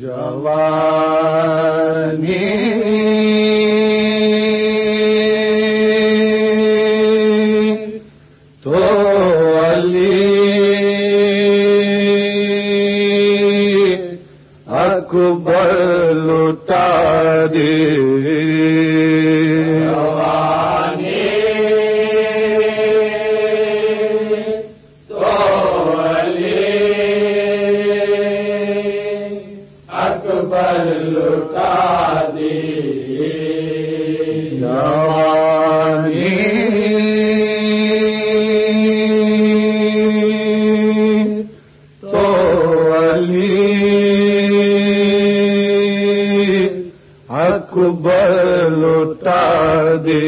جوانی اکبر لٹا دے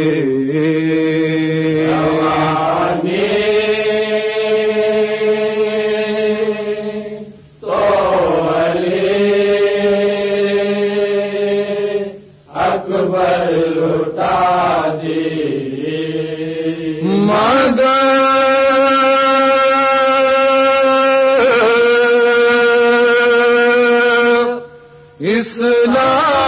تو اکبر لٹا دے مگر اسلام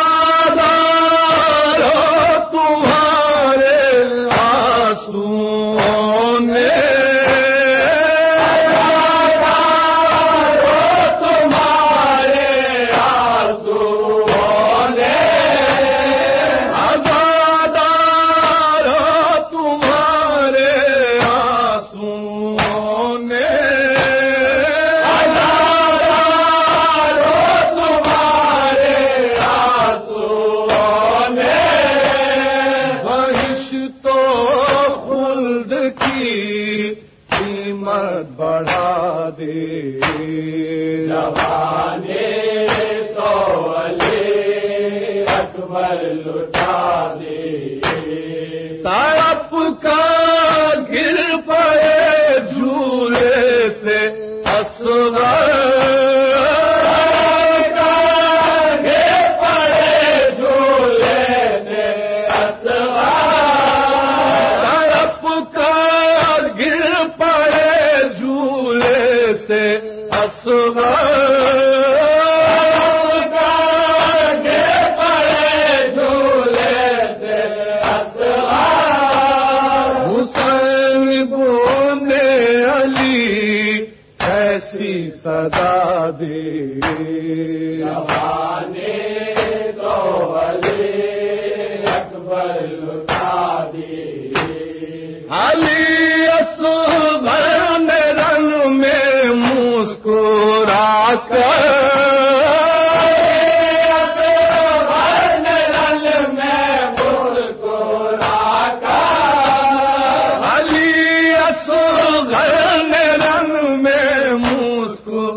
دے جوانے تو علی اکبر لٹا ایسی صدا دے جوانے تو علی اکبر لٹا دے علی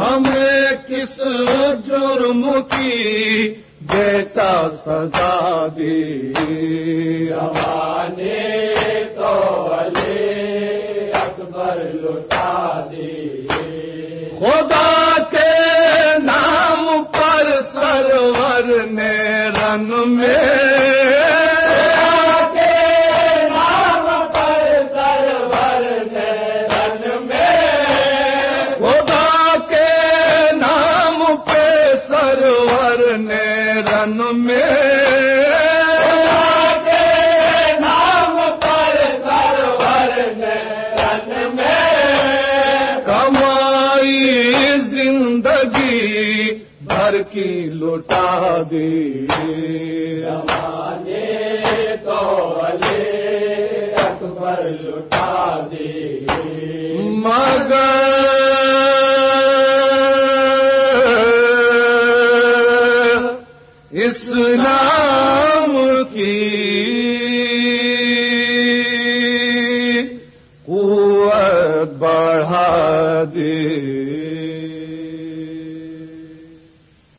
ہمیں کس جرم کی بیٹا سزا دی۔ تو علی اکبر لٹا دے خدا کے نام پر سرور نے رن میں رن میں۔ کمائی زندگی بھر کی لوٹا دی اکبر لوٹا دی مگر اسلام